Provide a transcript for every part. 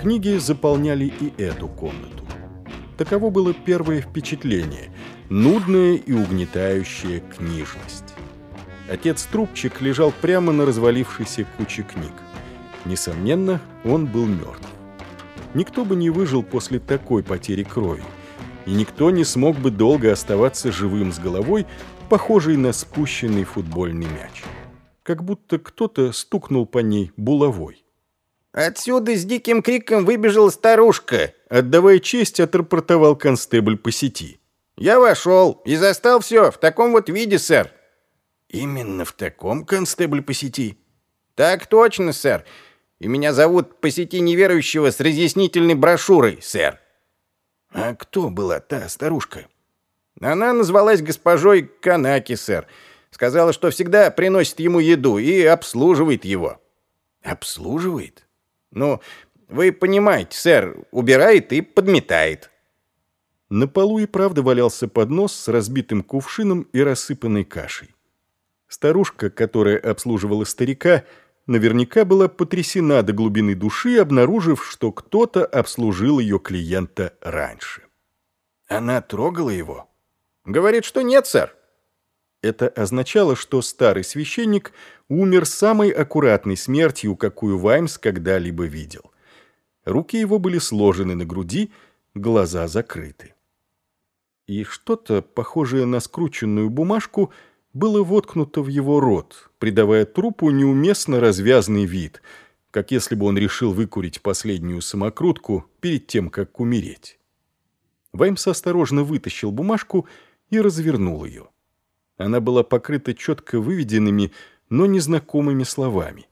Книги заполняли и эту комнату. Таково было первое впечатление – нудная и угнетающая книжность. Отец-трубчик лежал прямо на развалившейся куче книг. Несомненно, он был мертв. Никто бы не выжил после такой потери крови, и никто не смог бы долго оставаться живым с головой, похожей на спущенный футбольный мяч. Как будто кто-то стукнул по ней булавой. «Отсюда с диким криком выбежала старушка», — отдавая честь, отрапортовал констебль по сети. «Я вошел и застал все в таком вот виде, сэр». «Именно в таком, констебль по сети?» «Так точно, сэр. И меня зовут по сети неверующего с разъяснительной брошюрой, сэр». «А кто была та старушка?» «Она назвалась госпожой Канаки, сэр. Сказала, что всегда приносит ему еду и обслуживает его». «Обслуживает?» «Ну, вы понимаете, сэр, убирает и подметает». На полу и правда валялся поднос с разбитым кувшином и рассыпанной кашей. Старушка, которая обслуживала старика, наверняка была потрясена до глубины души, обнаружив, что кто-то обслужил ее клиента раньше. Она трогала его? Говорит, что нет, сэр. Это означало, что старый священник умер самой аккуратной смертью, какую Ваймс когда-либо видел. Руки его были сложены на груди, глаза закрыты. И что-то, похожее на скрученную бумажку, было воткнуто в его рот, придавая трупу неуместно развязный вид, как если бы он решил выкурить последнюю самокрутку перед тем, как умереть. Ваймс осторожно вытащил бумажку и развернул ее. Она была покрыта четко выведенными, но незнакомыми словами.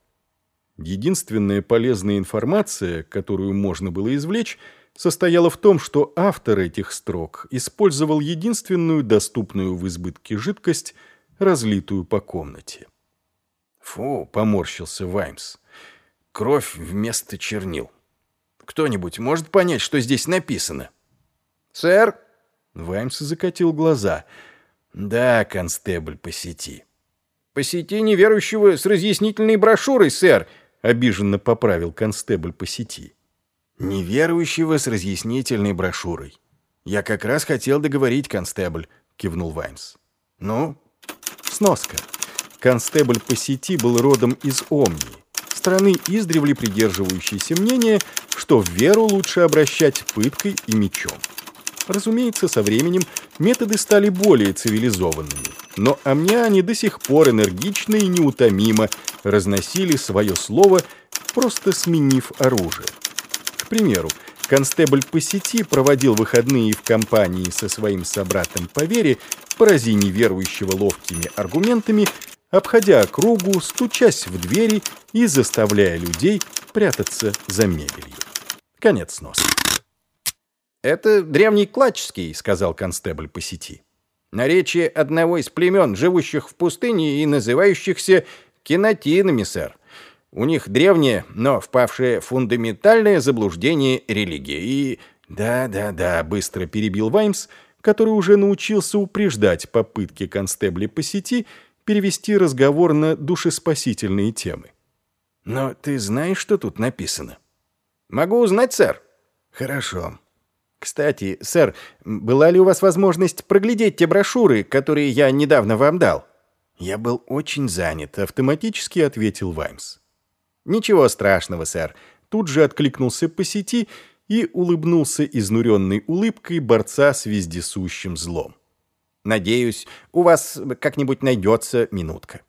Единственная полезная информация, которую можно было извлечь, состояла в том, что автор этих строк использовал единственную доступную в избытке жидкость, разлитую по комнате. «Фу!» — поморщился Ваймс. «Кровь вместо чернил. Кто-нибудь может понять, что здесь написано?» «Сэр?» Ваймс закатил глаза — «Да, констебль, по сети». «По сети неверующего с разъяснительной брошюрой, сэр», — обиженно поправил констебль по сети. «Неверующего с разъяснительной брошюрой. Я как раз хотел договорить, констебль», — кивнул Ваймс. «Ну?» Сноска. Констебль по сети был родом из Омнии, страны издревле придерживающейся мнения, что в веру лучше обращать пыткой и мечом. Разумеется, со временем методы стали более цивилизованными, но амняне до сих пор энергично и неутомимо разносили свое слово, просто сменив оружие. К примеру, констебль по сети проводил выходные в компании со своим собратом по вере, порази неверующего ловкими аргументами, обходя округу, стучась в двери и заставляя людей прятаться за мебелью. Конец носа. «Это древний клачский», — сказал констебль по сети. «Наречие одного из племен, живущих в пустыне и называющихся кинотинами, сэр. У них древнее, но впавшее фундаментальное заблуждение религии. И...» «Да-да-да», — быстро перебил Ваймс, который уже научился упреждать попытки констебля по сети перевести разговор на душеспасительные темы. «Но ты знаешь, что тут написано?» «Могу узнать, сэр». «Хорошо. Кстати, сэр, была ли у вас возможность проглядеть те брошюры, которые я недавно вам дал? Я был очень занят, автоматически ответил Ваймс. Ничего страшного, сэр. Тут же откликнулся по сети и улыбнулся изнуренной улыбкой борца с вездесущим злом. Надеюсь, у вас как-нибудь найдется минутка.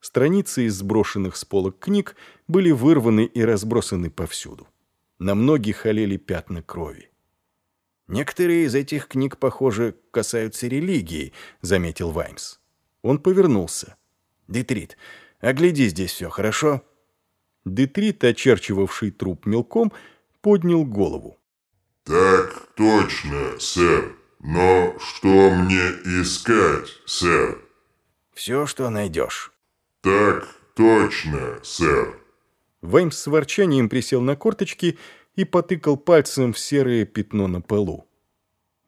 Страницы из сброшенных с полок книг были вырваны и разбросаны повсюду. На многих олели пятна крови. «Некоторые из этих книг, похоже, касаются религии», — заметил Ваймс. Он повернулся. «Детрит, огляди здесь все, хорошо?» Детрит, очерчивавший труп мелком, поднял голову. «Так точно, сэр. Но что мне искать, сэр?» «Все, что найдешь». «Так точно, сэр». Ваймс с ворчанием присел на корточки и потыкал пальцем в серое пятно на полу.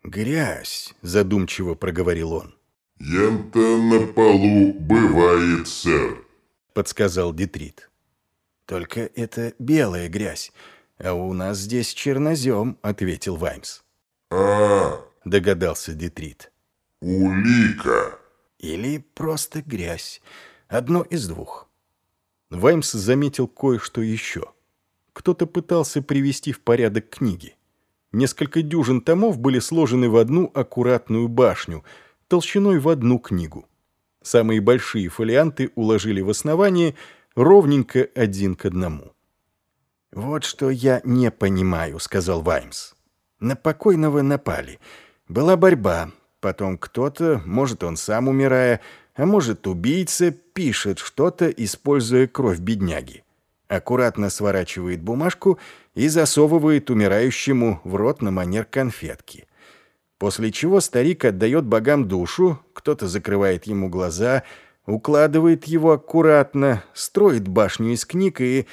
«Грязь», — задумчиво проговорил он. «Ента на полу бывает, сэр», — подсказал Детрит. «Только это белая грязь, «А у нас здесь чернозем», — ответил Ваймс. А, — догадался Детрит. улика. Или просто грязь. Одно из двух. Ваймс заметил кое-что еще. Кто-то пытался привести в порядок книги. Несколько дюжин томов были сложены в одну аккуратную башню, толщиной в одну книгу. Самые большие фолианты уложили в основание ровненько один к одному. «Вот что я не понимаю», — сказал Ваймс. «На покойного напали. Была борьба. Потом кто-то, может, он сам умирая, а может, убийца, пишет что-то, используя кровь бедняги. Аккуратно сворачивает бумажку и засовывает умирающему в рот на манер конфетки. После чего старик отдает богам душу, кто-то закрывает ему глаза, укладывает его аккуратно, строит башню из книг и